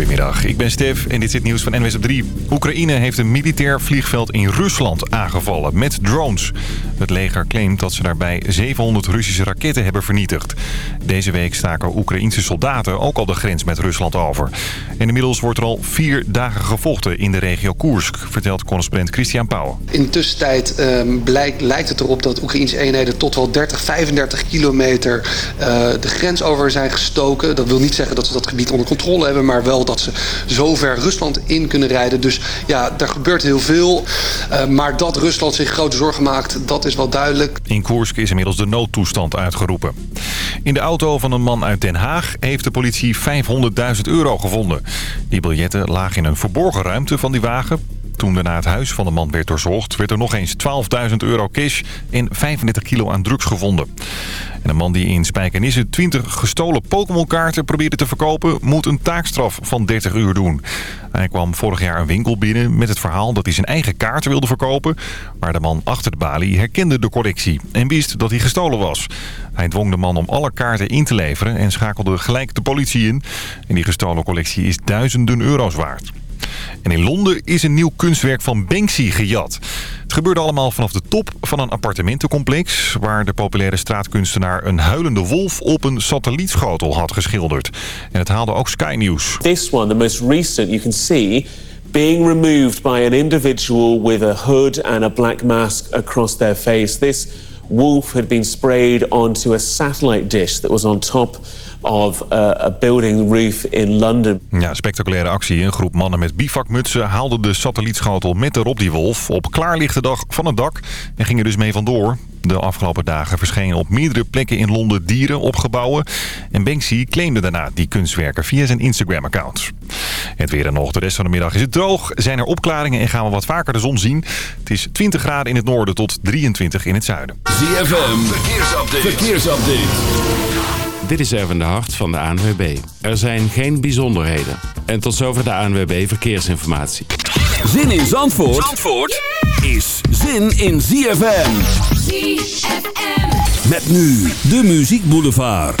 Goedemiddag, ik ben Stef en dit is het nieuws van NWS op 3. Oekraïne heeft een militair vliegveld in Rusland aangevallen met drones. Het leger claimt dat ze daarbij 700 Russische raketten hebben vernietigd. Deze week staken Oekraïense soldaten ook al de grens met Rusland over. Inmiddels wordt er al vier dagen gevochten in de regio Koersk, vertelt correspondent Christian Pauw. In tussentijd um, lijkt het erop dat Oekraïense eenheden tot wel 30, 35 kilometer uh, de grens over zijn gestoken. Dat wil niet zeggen dat ze dat gebied onder controle hebben, maar wel dat ze zo ver Rusland in kunnen rijden. Dus ja, er gebeurt heel veel. Uh, maar dat Rusland zich grote zorgen maakt, dat is wel duidelijk. In Koersk is inmiddels de noodtoestand uitgeroepen. In de auto van een man uit Den Haag heeft de politie 500.000 euro gevonden. Die biljetten lagen in een verborgen ruimte van die wagen. Toen naar het huis van de man werd doorzocht... werd er nog eens 12.000 euro cash en 35 kilo aan drugs gevonden. En een man die in Spijkenisse 20 gestolen Pokémon-kaarten probeerde te verkopen... moet een taakstraf van 30 uur doen. Hij kwam vorig jaar een winkel binnen met het verhaal dat hij zijn eigen kaarten wilde verkopen. Maar de man achter de balie herkende de collectie en wist dat hij gestolen was. Hij dwong de man om alle kaarten in te leveren en schakelde gelijk de politie in. En die gestolen collectie is duizenden euro's waard. En in Londen is een nieuw kunstwerk van Banksy gejat. Het gebeurde allemaal vanaf de top van een appartementencomplex... waar de populaire straatkunstenaar een huilende wolf op een satellietschotel had geschilderd. En het haalde ook Sky News. This one, the most recent, you can see being removed by an individual with a hood and a black mask across their face. This wolf had been sprayed onto a satellite dish that was on top of uh, a building roof in London. Ja, spectaculaire actie. Een groep mannen met bivakmutsen haalde de satellietschotel met erop die wolf op klaarlichte dag van het dak en gingen dus mee vandoor. De afgelopen dagen verschenen op meerdere plekken in Londen dieren op gebouwen. En Banksy claimde daarna die kunstwerken via zijn Instagram-account. Het weer en nog. De rest van de middag is het droog. Zijn er opklaringen en gaan we wat vaker de zon zien. Het is 20 graden in het noorden tot 23 in het zuiden. ZFM, verkeersupdate. verkeersupdate. Dit is even de hart van de ANWB. Er zijn geen bijzonderheden. En tot zover de ANWB Verkeersinformatie. Zin in Zandvoort, Zandvoort is zin in ZFM. ZFM. Met nu de Muziek Boulevard.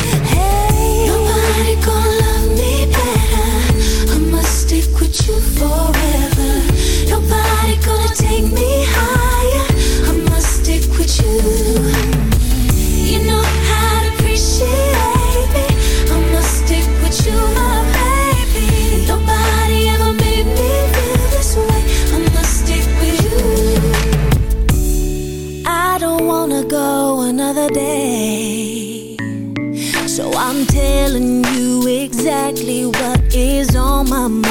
exactly what is on my mind.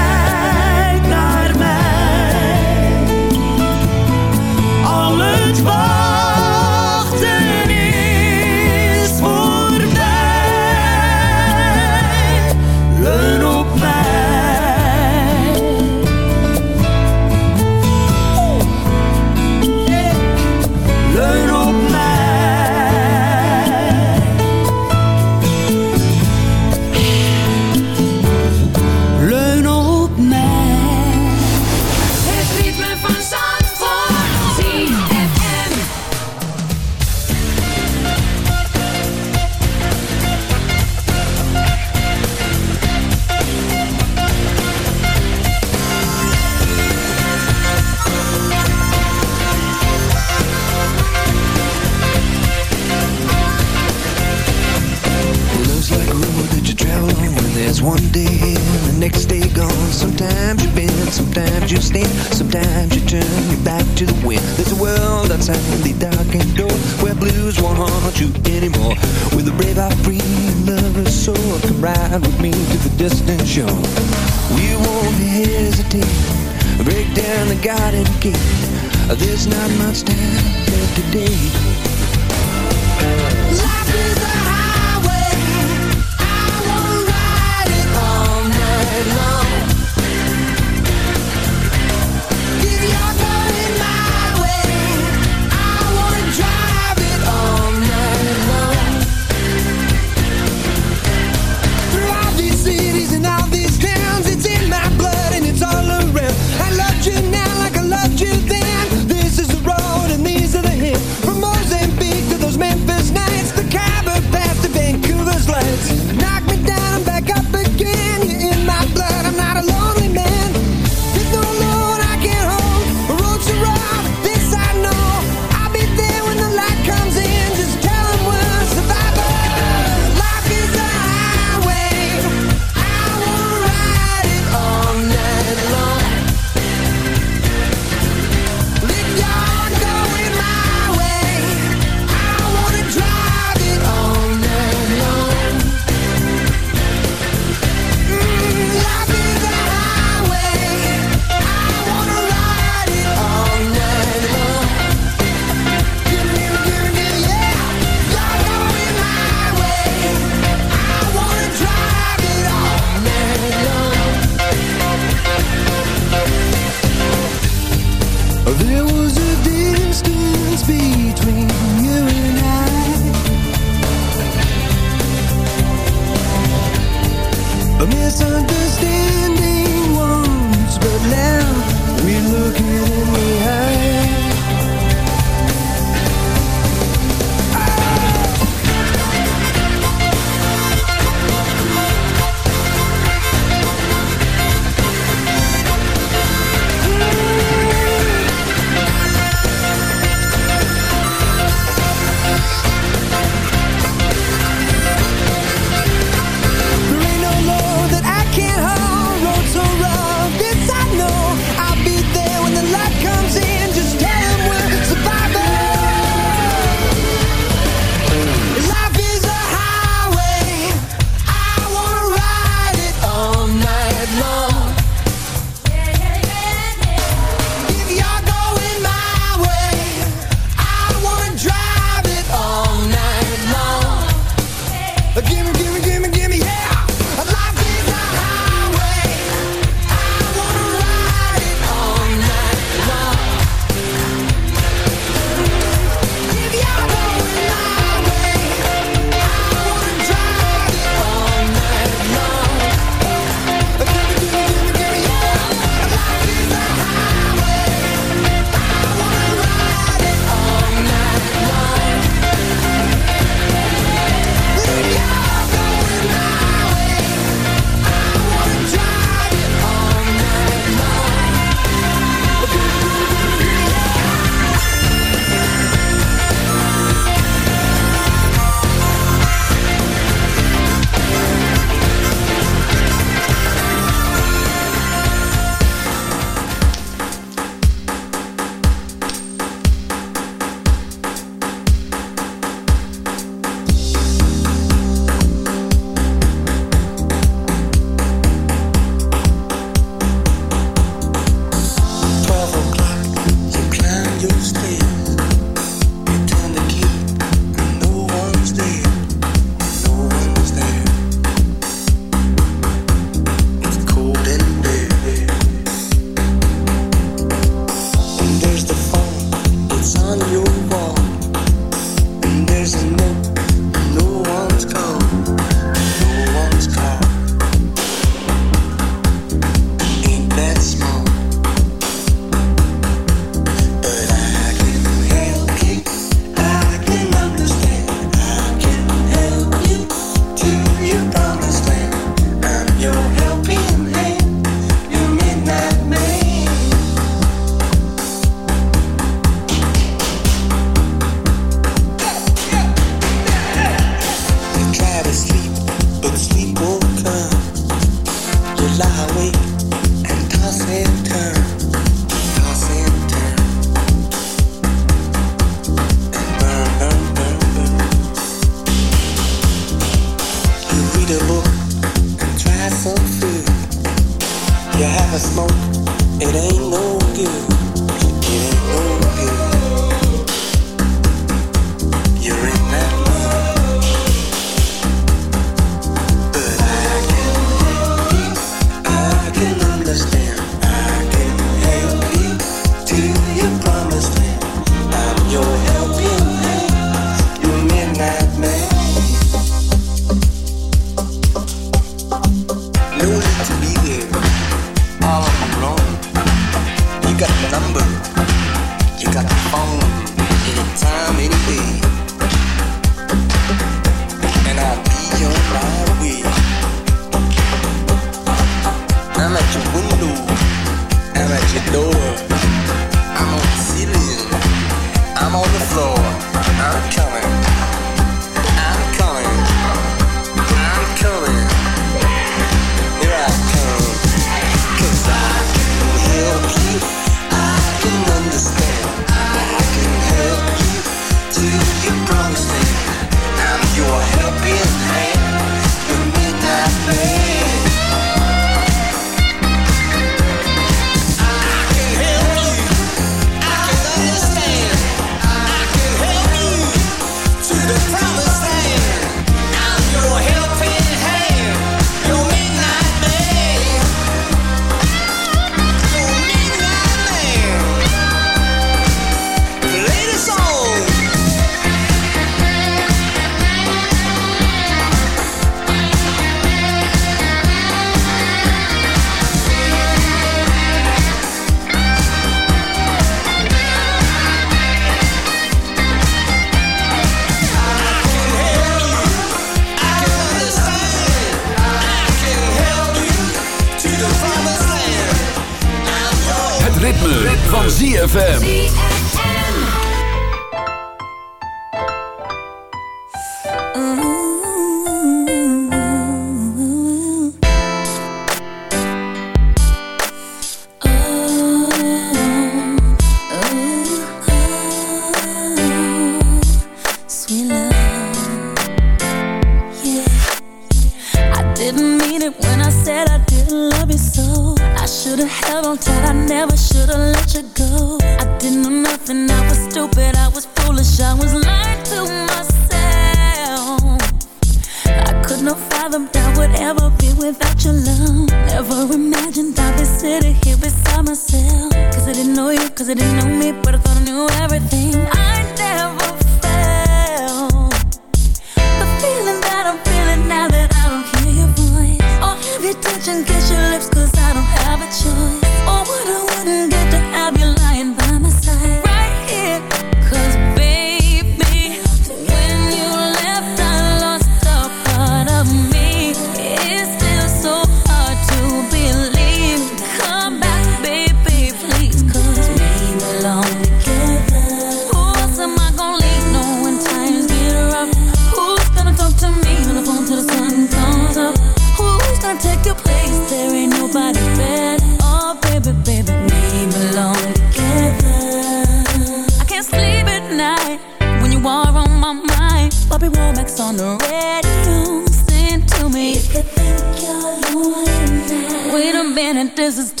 Is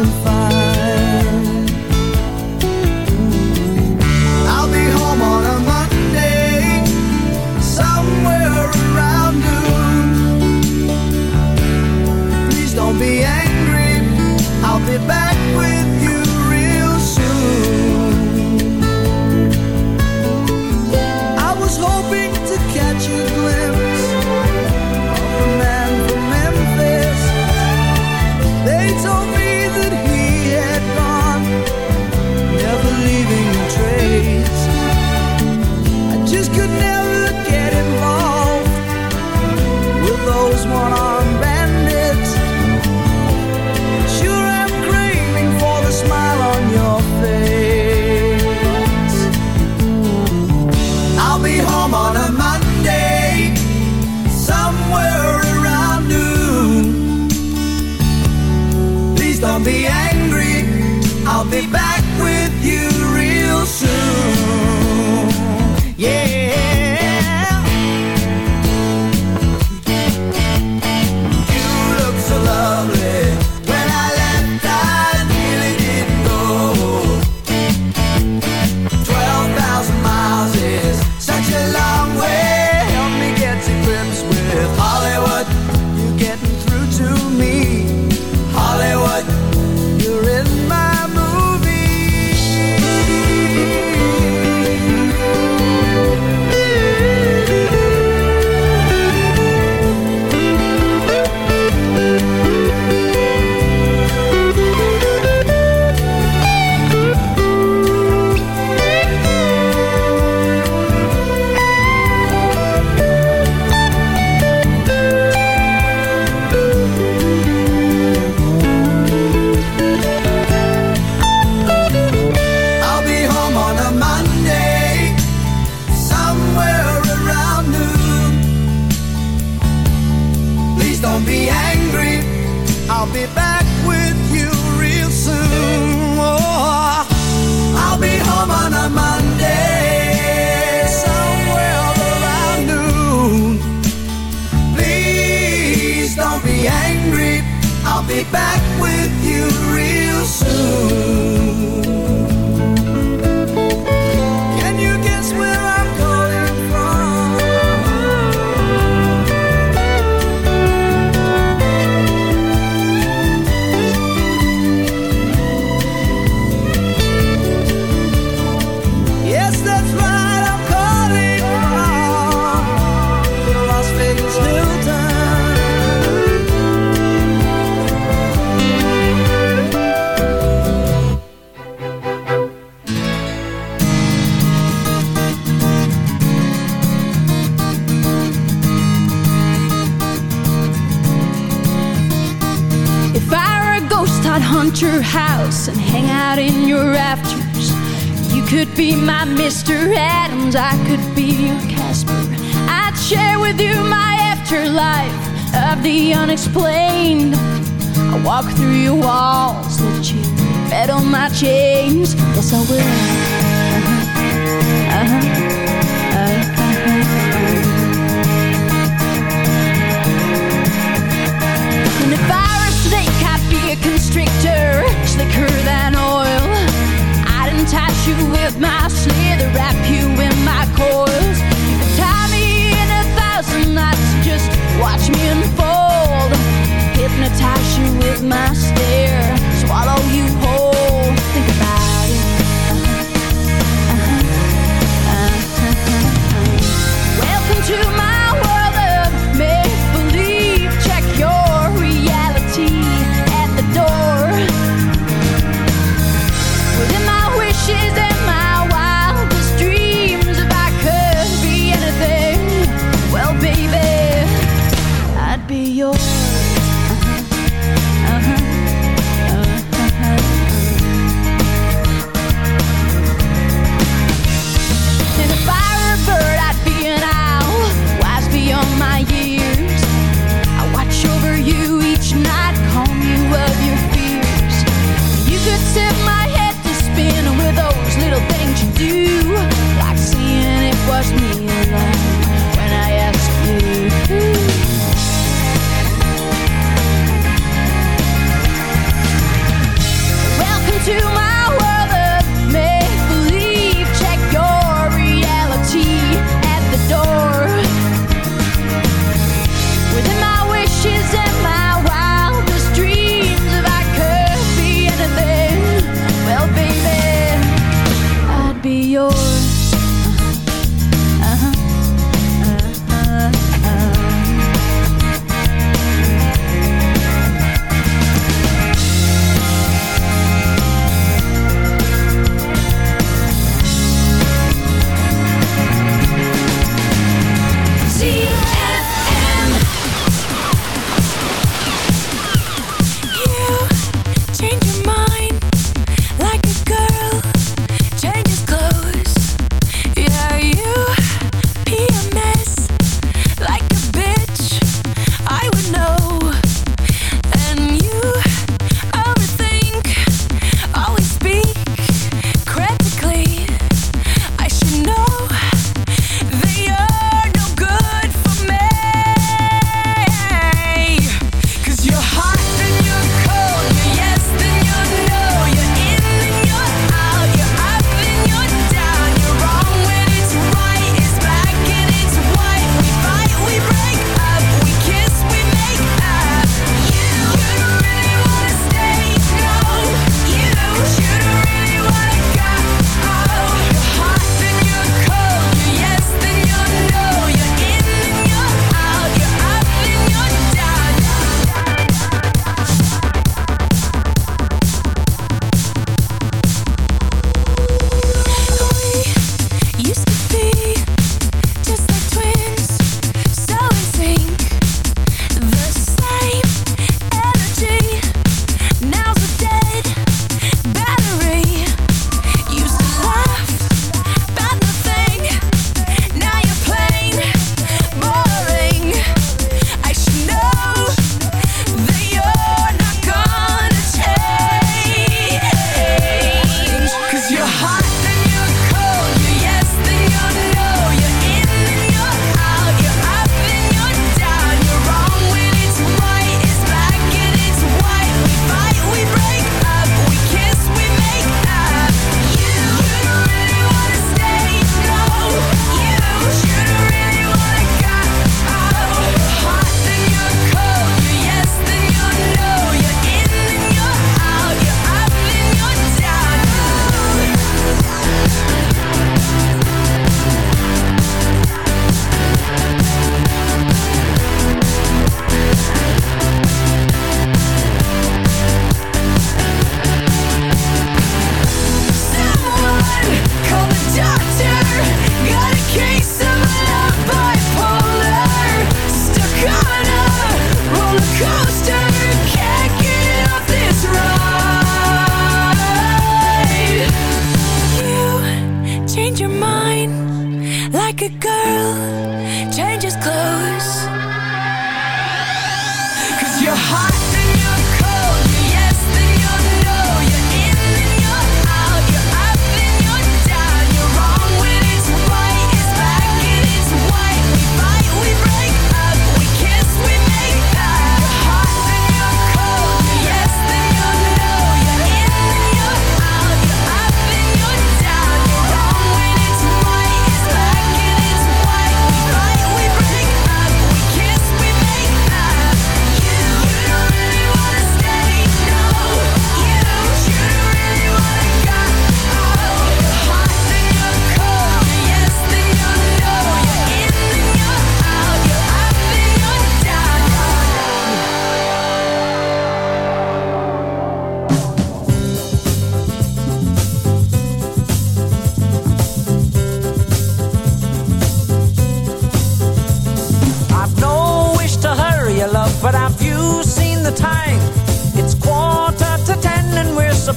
couldn't find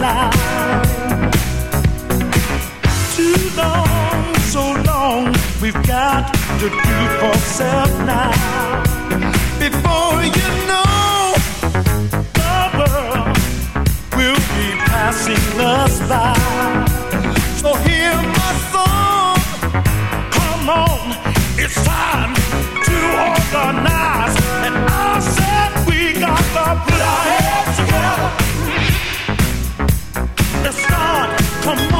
Too long, so long, we've got to do for self now. Before you know, the world will be passing us by. So hear my song, come on, it's time to organize. Come on.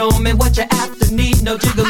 Show me what you're after. Need no jiggaloos.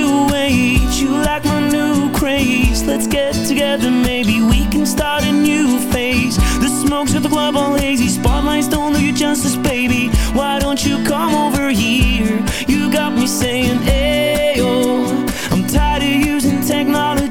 You like my new craze. Let's get together, maybe we can start a new phase. The smokes at the club all hazy. Spotlights don't do you justice, baby. Why don't you come over here? You got me saying, Ayo. Oh, I'm tired of using technology.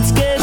craze. Let's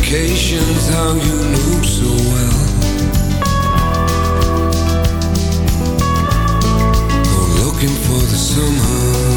vacations how you knew so well. Go looking for the summer.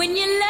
When you love